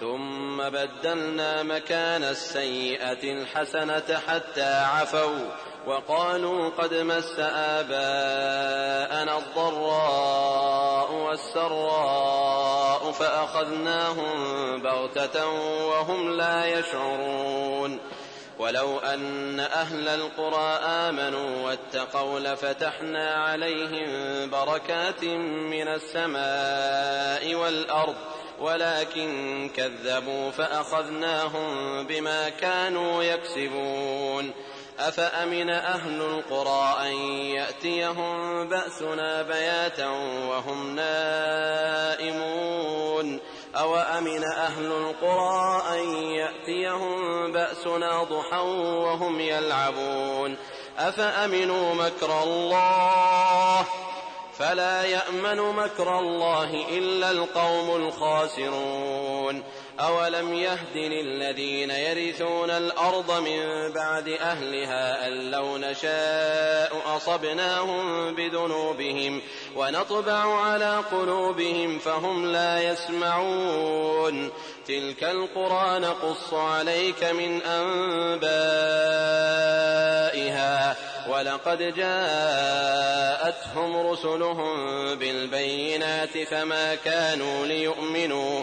ثم بدلنا مكان السيئة الحسنة حتى عفوا وقالوا قد مس آباءنا الضراء والسراء فأخذناهم بغتة وهم لا يشعرون ولو أن أهل القرى آمنوا واتقوا لفتحنا عليهم بركات من السماء والأرض ولكن كذبوا فأخذناهم بما كانوا يكسبون. أفأمن أهل القرى أن يأتيهم بأسنا بياتا وهم نائمون؟ أو أمن أهل القرى أن يأتيهم بأسنا ضحى وهم يلعبون؟ أفأمنوا مكر الله فلا يأمن مكر الله إلا القوم الخاسرون أولم يهدن الذين يرثون الأرض من بعد أهلها أن لو نشاء أصبناهم بذنوبهم ونطبع على قلوبهم فهم لا يسمعون تلك القرى نقص عليك من أنبائها ولقد جاءتهم رسلهم بالبينات فما كانوا ليؤمنوا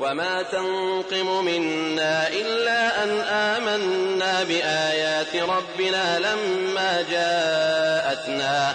وما تنقم منا إلا أن آمنا بآيات ربنا لما جاءتنا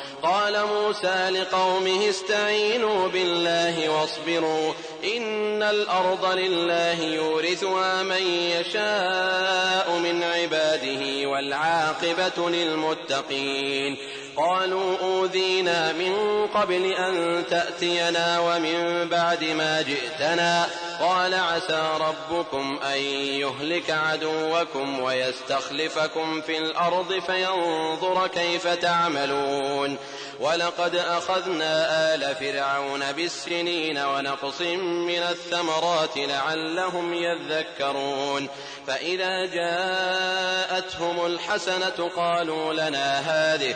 قال موسى لقومه استعينوا بالله واصبروا إن الأرض لله يورثها من يشاء من عباده والعاقبة للمتقين قالوا أوذينا من قبل أن تأتينا ومن بعد ما جئتنا قال عسى ربكم أن يهلك عدوكم ويستخلفكم في الأرض فينظر كيف تعملون ولقد أخذنا آل فرعون بالسنين ونقص من الثمرات لعلهم يذكرون فإذا جاءتهم الحسنة قالوا لنا هذه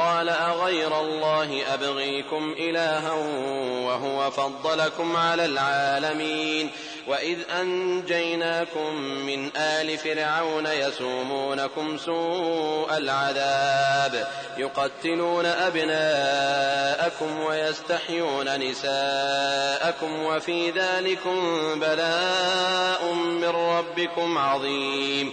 قال أغير الله أبغيكم إلها وهو فضلكم على العالمين وإذ أنجيناكم من آل فرعون يسومونكم سوء العذاب يقتلون أبناءكم ويستحيون نساءكم وفي ذلكم بلاء من ربكم عظيم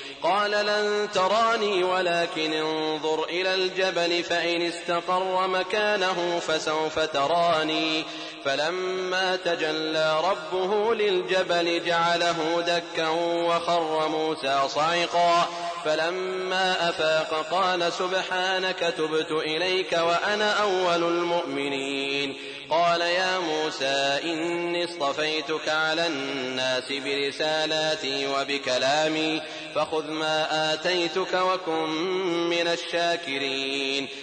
قال لن تراني ولكن انظر إلى الجبل فإن استقر مكانه فسوف تراني. فلما تجلى ربه للجبل جعله دكا وخر موسى صعقا. فلما أفاق قال سبحانك تبت إليك وأنا أول المؤمنين. قال يا موسى إني اصطفيتك على الناس برسالاتي وبكلامي. فخذ ما آتيتك وكن من الشاكرين.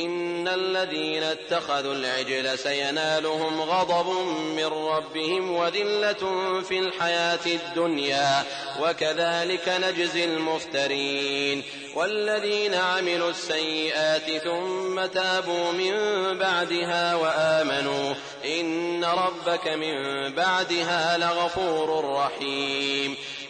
ان الذين اتخذوا العجل سينالهم غضب من ربهم وذلة في الحياة الدنيا وكذلك نجزي المفترين والذين عملوا السيئات ثم تابوا من بعدها وآمنوا ان ربك من بعدها لغفور رحيم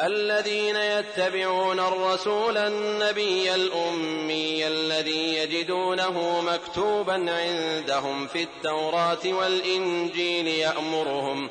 الذين يتبعون الرسول النبي الأمي الذي يجدونه مكتوبا عندهم في التوراة والإنجيل يأمرهم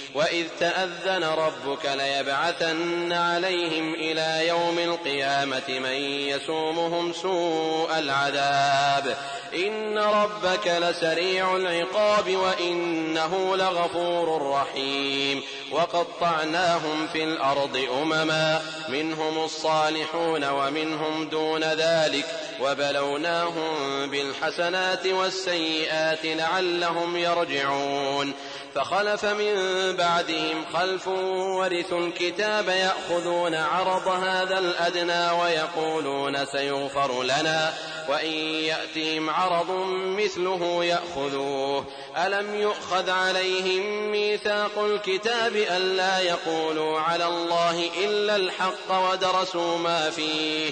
وَإِذْ تَأَذَّنَ رَبُّكَ لَيَبْعَثَنَّ عَلَيْهِمْ إِلَى يَوْمِ الْقِيَامَةِ مَن يَسُومُهُمْ سُوءَ الْعَذَابِ إِنَّ رَبَّكَ لَسَرِيعُ الْعِقَابِ وَإِنَّهُ لَغَفُورٌ رَّحِيمٌ وَقَطَّعْنَاهُمْ فِي الْأَرْضِ أُمَمًا مِنْهُمُ الصَّالِحُونَ وَمِنْهُمْ دُونَ ذَلِكَ وَبَلَوْنَاهُم بِالْحَسَنَاتِ وَالسَّيِّئَاتِ لَعَلَّهُمْ يَرْجِعُونَ فخلف من بعدهم خلف ورث الكتاب يأخذون عرض هذا الأدنى ويقولون سيغفر لنا وإن يأتيهم عرض مثله يأخذوه. ألم يؤخذ عليهم ميثاق الكتاب ألا يقولوا على الله إلا الحق ودرسوا ما فيه؟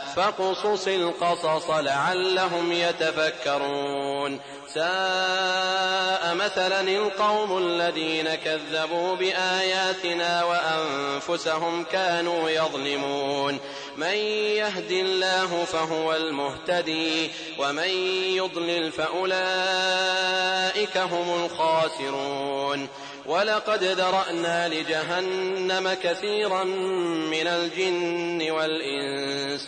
فاقصص القصص لعلهم يتفكرون. ساء مثلا القوم الذين كذبوا بآياتنا وأنفسهم كانوا يظلمون. من يهد الله فهو المهتدي ومن يضلل فأولئك هم الخاسرون. ولقد ذرأنا لجهنم كثيرا من الجن والإنس.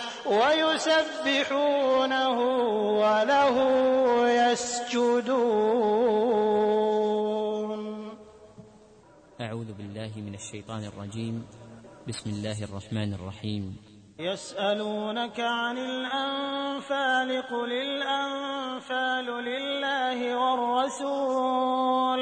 ويسبحونه وله يسجدون. أعوذ بالله من الشيطان الرجيم. بسم الله الرحمن الرحيم. يسألونك عن الأنفال قل الأنفال لله والرسول.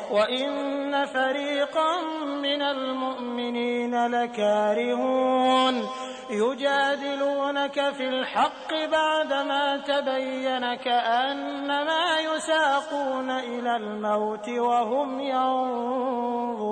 وَإِنَّ فَرِيقًا مِنَ الْمُؤْمِنِينَ لَكَارِهُونَ يُجَادِلُونَكَ فِي الْحَقِّ بَعْدَمَا تَبَيَّنَ كَأَنَّمَا يُسَاقُونَ إِلَى الْمَوْتِ وَهُمْ يَنظُرُونَ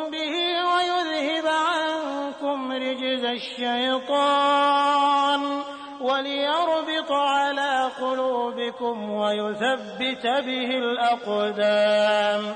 الشيطان وليربط على قلوبكم ويثبت به الأقدام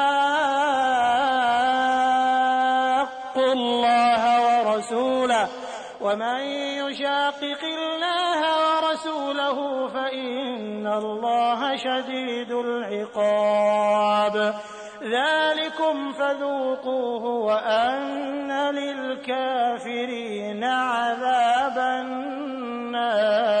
فإن الله شديد العقاب ذلكم فذوقوه وأن للكافرين عذاب النار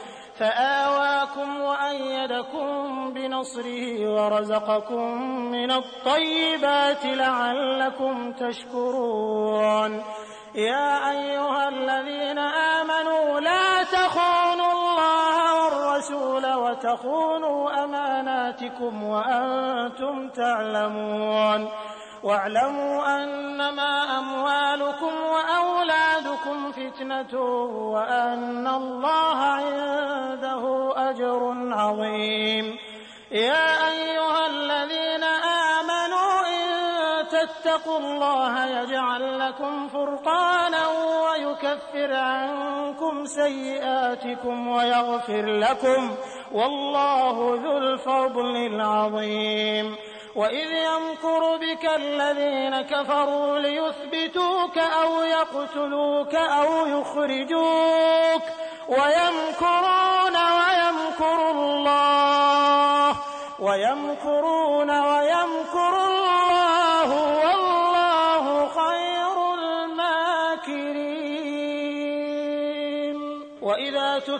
فآواكم وأيدكم بنصره ورزقكم من الطيبات لعلكم تشكرون. يا أيها الذين آمنوا لا تخونوا الله والرسول وتخونوا أماناتكم وأنتم تعلمون. واعلموا أنما أموالكم وأولادكم فتنة وأن الله الله يجعل لكم فرقانا ويكفر عنكم سيئاتكم ويغفر لكم والله ذو الفضل العظيم. وإذ يمكر بك الذين كفروا ليثبتوك أو يقتلوك أو يخرجوك ويمكرون ويمكر الله ويمكرون ويمكر الله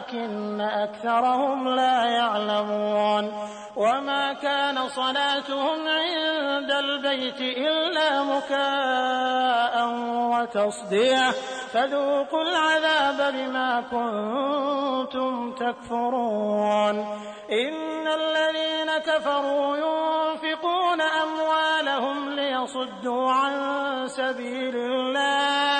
ولكن أكثرهم لا يعلمون وما كان صلاتهم عند البيت إلا مكاء وتصدية فذوقوا العذاب بما كنتم تكفرون إن الذين كفروا ينفقون أموالهم ليصدوا عن سبيل الله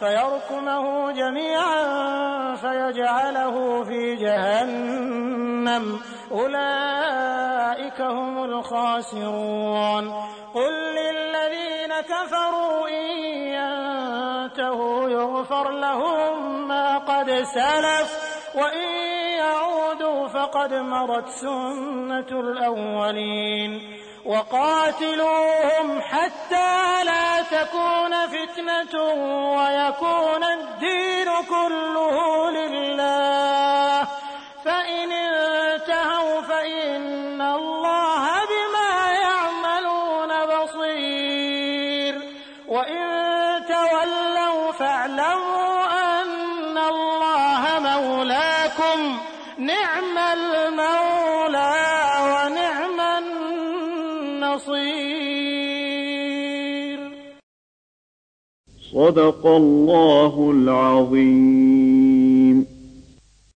فيركمه جميعا فيجعله في جهنم. أولئك هم الخاسرون. قل للذين كفروا إن ينتهوا يغفر لهم ما قد سلف وإن يعودوا فقد مرت سنة الأولين. وقاتلوهم حتى لا تكون فتنة ويكون الدين كله لله. فإن انتهوا فإن الله صدق الله العظيم.